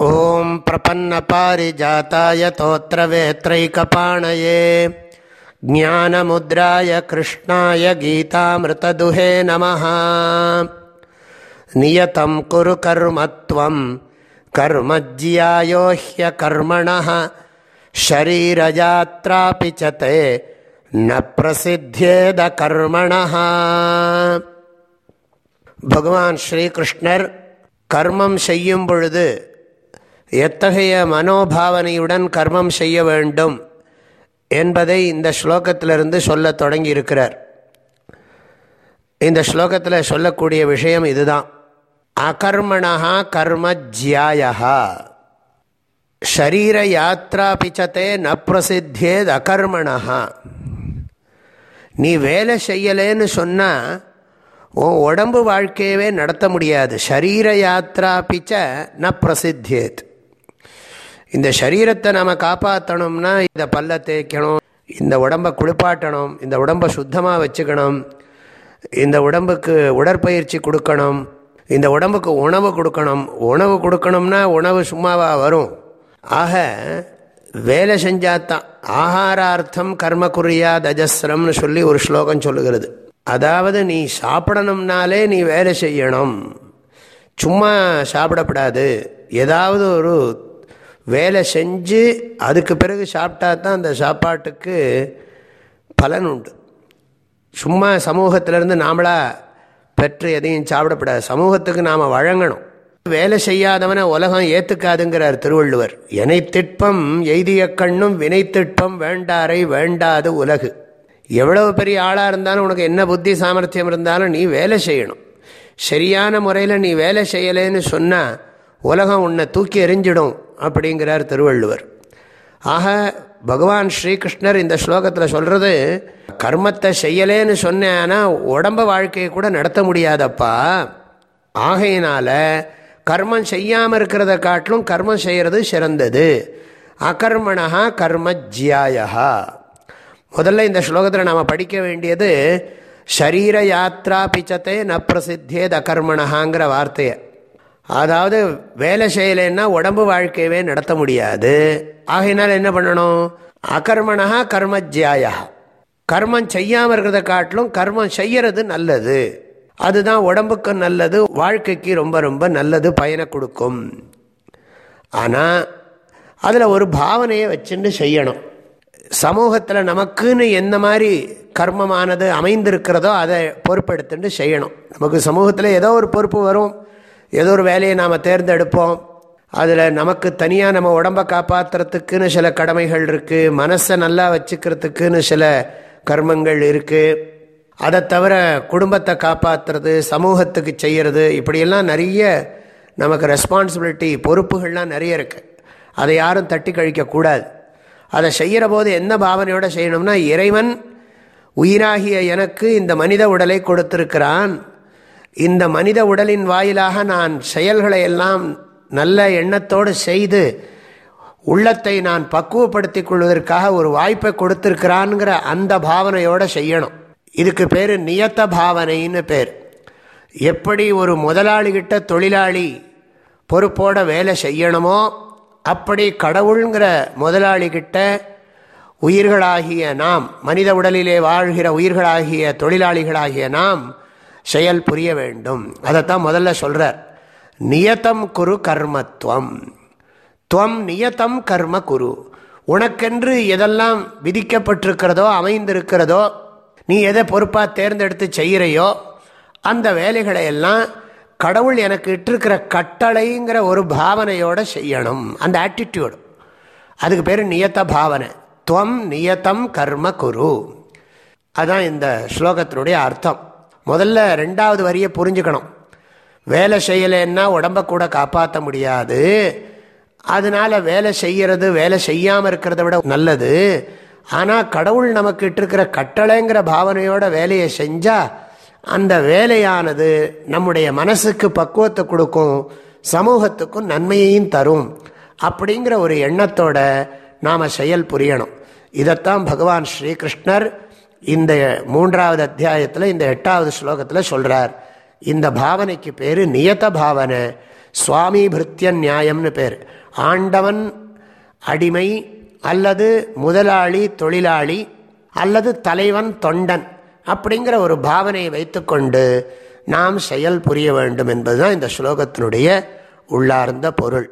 ॐ प्रपन्नपारिजाताय तोत्रवेत्रैकपाणये ज्ञानमुद्राय कृष्णाय गीतामृतदुहे नमः नियतं कुरु कर्म त्वं कर्मज्यायो ह्यकर्मणः शरीरयात्रापि च ते न प्रसिद्ध्येदकर्मणः பகவான் ஸ்ரீகிருஷ்ணர் கர்மம் செய்யும் பொழுது எத்தகைய மனோபாவனையுடன் கர்மம் செய்ய வேண்டும் என்பதை இந்த ஸ்லோகத்திலிருந்து சொல்ல தொடங்கி இருக்கிறார் இந்த ஸ்லோகத்தில் சொல்லக்கூடிய விஷயம் இதுதான். அகர்மணா கர்ம ஜியாயா ஷரீர யாத்ரா பிச்சத்தே ந பிரசித்தேத் அகர்மணா நீ வேலை செய்யலேன்னு சொன்னால் உன் உடம்பு வாழ்க்கையவே நடத்த முடியாது. ஷரீர யாத்ரா பிச்ச ந பிரசித்தியேத். இந்த சரீரத்தை நம்ம காப்பாற்றணும்னா இந்த பல்ல தேய்க்கணும் இந்த உடம்பை குளிப்பாட்டணும் இந்த உடம்பை சுத்தமாக வச்சுக்கணும் இந்த உடம்புக்கு உடற்பயிற்சி கொடுக்கணும் இந்த உடம்புக்கு உணவு கொடுக்கணும். உணவு கொடுக்கணும்னா உணவு சும்மாவாக வரும். ஆக வேலை செஞ்சாதான் ஆகாரார்த்தம் கர்ம குறியா தஜஸ்ரம்னு சொல்லி ஒரு ஸ்லோகம் சொல்லுகிறது. அதாவது நீ சாப்பிடணும்னாலே நீ வேலை செய்யணும். சும்மா சாப்பிடப்படாது. ஏதாவது ஒரு வேலை செஞ்சு அதுக்கு பிறகு சாப்பிட்டா தான் அந்த சாப்பாட்டுக்கு பலன் உண்டு. சும்மா சமூகத்திலேருந்து நாமளாக பெற்று எதையும் சாப்பிடப்படாது. சமூகத்துக்கு நாம் வழங்கணும். வேலை செய்யாதவனை உலகம் ஏற்றுக்காதுங்கிறார் திருவள்ளுவர். எனை திட்பம் எய்திய கண்ணும் வினை திட்பம் வேண்டாரை வேண்டாது உலகு. எவ்வளவு பெரிய ஆளாக இருந்தாலும் உனக்கு என்ன புத்தி சாமர்த்தியம் இருந்தாலும் நீ வேலை செய்யணும். சரியான முறையில் நீ வேலை செய்யலைன்னு சொன்னால் உலகம் உன்னை தூக்கி எறிஞ்சிடும். அப்படிங்கிறார் திருவள்ளுவர். ஆக பகவான் ஸ்ரீகிருஷ்ணர் இந்த ஸ்லோகத்தில் சொல்கிறது கர்மத்தை செய்யலேன்னு சொன்னேன்னா உடம்ப வாழ்க்கையை கூட நடத்த முடியாதப்பா. ஆகையினால கர்மம் செய்யாமல் இருக்கிறத காட்டிலும் கர்மம் செய்கிறது சிறந்தது. அகர்மணா கர்ம ஜியாயா முதல்ல இந்த ஸ்லோகத்தில் நாம் படிக்க வேண்டியது ஷரீர யாத்ரா பிச்சத்தை ந பிரசித்தேத் அகர்மணஹாங்கிற வார்த்தையை. அதாவது வேலை செய்யலைன்னா உடம்பு வாழ்க்கையவே நடத்த முடியாது. ஆகையினால் என்ன பண்ணணும்? அகர்மணா கர்மஜியாயா. கர்மம் செய்யாமல் இருக்கிறத காட்டிலும் கர்மம் செய்யறது நல்லது. அதுதான் உடம்புக்கு நல்லது வாழ்க்கைக்கு ரொம்ப ரொம்ப நல்லது பயனை கொடுக்கும். ஆனால் அதில் ஒரு பாவனையை வச்சுட்டு செய்யணும். சமூகத்தில் நமக்குன்னு எந்த மாதிரி கர்மமானது அமைந்திருக்கிறதோ அதை பொறுப்பெடுத்துட்டு செய்யணும். நமக்கு சமூகத்தில் ஏதோ ஒரு பொறுப்பு வரும். ஏதோ ஒரு வேலையை நாம் தேர்ந்தெடுப்போம். அதில் நமக்கு தனியாக நம்ம உடம்பை காப்பாற்றுறதுக்குன்னு சில கடமைகள் இருக்குது மனசை நல்லா வச்சுக்கிறதுக்குன்னு சில கர்மங்கள் இருக்குது அதை தவிர குடும்பத்தை காப்பாற்றுறது சமூகத்துக்கு செய்கிறது இப்படியெல்லாம் நிறைய நமக்கு ரெஸ்பான்சிபிலிட்டி பொறுப்புகள்லாம் நிறைய இருக்குது அதை யாரும் தட்டி கழிக்கக்கூடாது அதை செய்கிற போது என்ன பாவனையோடு செய்யணும்னா இறைவன் உயிராகிய எனக்கு இந்த மனித உடலை கொடுத்திருக்கிறான். இந்த மனித உடலின் வாயிலாக நான் செயல்களை எல்லாம் நல்ல எண்ணத்தோடு செய்து உள்ளத்தை நான் பக்குவப்படுத்திக் கொள்வதற்காக ஒரு வாய்ப்பை கொடுத்துருக்கிறான்ங்கிற அந்த பாவனையோடு செய்யணும். இதுக்கு பேர் நியத்த பாவனைன்னு பேர். எப்படி ஒரு முதலாளிகிட்ட தொழிலாளி பொறுப்போட வேலை செய்யணுமோ அப்படி கடவுளுங்கிற முதலாளிகிட்ட உயிர்களாகிய நாம் மனித உடலிலே வாழ்கிற உயிர்களாகிய தொழிலாளிகளாகிய நாம் செயல் புரிய வேண்டும். அதைத்தான் முதல்ல சொல்கிறார் நியத்தம் குரு கர்மத்துவம் துவம் நியத்தம் கர்ம குரு. உனக்கென்று எதெல்லாம் விதிக்கப்பட்டிருக்கிறதோ அமைந்திருக்கிறதோ நீ எதை பொறுப்பாக தேர்ந்தெடுத்து செய்கிறையோ அந்த வேலைகளை எல்லாம் கடவுள் எனக்கு இட்டிருக்கிற கட்டளைங்கிற ஒரு பாவனையோடு செய்யணும். அந்த ஆட்டிடியூடு அதுக்கு பேர் நியத்த பாவனை. துவம் நியத்தம் கர்ம குரு. அதுதான் இந்த ஸ்லோகத்தினுடைய அர்த்தம். முதல்ல ரெண்டாவது வரியை புரிஞ்சுக்கணும். வேலை செய்யலைன்னா உடம்ப கூட காப்பாற்ற முடியாது. அதனால வேலை செய்கிறது வேலை செய்யாமல் இருக்கிறத விட நல்லது. ஆனால் கடவுள் நமக்கு இட்டிருக்கிற கட்டளைங்கிற பாவனையோட வேலையை செஞ்சால் அந்த வேலையானது நம்முடைய மனசுக்கு பக்குவத்தை கொடுக்கும் சமூகத்துக்கும் நன்மையையும் தரும் அப்படிங்கிற ஒரு எண்ணத்தோட நாம் செயல் புரியணும். இதைத்தான் பகவான் ஸ்ரீகிருஷ்ணர் இந்த மூன்றாவது அத்தியாயத்தில் இந்த எட்டாவது ஸ்லோகத்தில் சொல்கிறார் இந்த பாவனைக்கு பேர் நியத பாவனை சுவாமி பிருத்திய நியாயம்னு பேர். ஆண்டவன் அடிமை அல்லது முதலாளி தொழிலாளி அல்லது தலைவன் தொண்டன் அப்படிங்கிற ஒரு பாவனையை வைத்துக்கொண்டு நாம் செயல் புரிய வேண்டும் என்பதுதான் இந்த ஸ்லோகத்தினுடைய உள்ளார்ந்த பொருள்.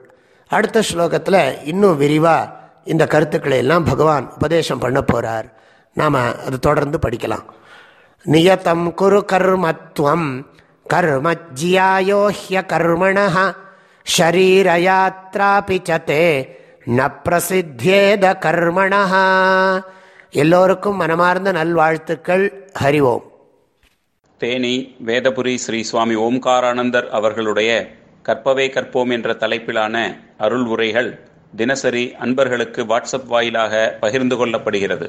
அடுத்த ஸ்லோகத்தில் இன்னும் விரிவாக இந்த கருத்துக்களை எல்லாம் பகவான் உபதேசம் பண்ண போகிறார் நாம் அது தொடர்ந்து படிக்கலாம். நியதம் குரு கர்மத்வம் கர்ம ஜியாயோஹ்ய கர்மண ஷரீரயாத்ராபி சதே ந பிரசித்தியேத கர்மண எல்லோருக்கும் மனமார்ந்த நல்வாழ்த்துக்கள் ஹரிவோம் தேனி வேதபுரி ஸ்ரீ சுவாமி ஓம்காரானந்தர் அவர்களுடைய கற்பவே கற்போம் என்ற தலைப்பிலான அருள் உரைகள் தினசரி அன்பர்களுக்கு வாட்ஸ்அப் வாயிலாக பகிர்ந்து கொள்ளப்படுகிறது.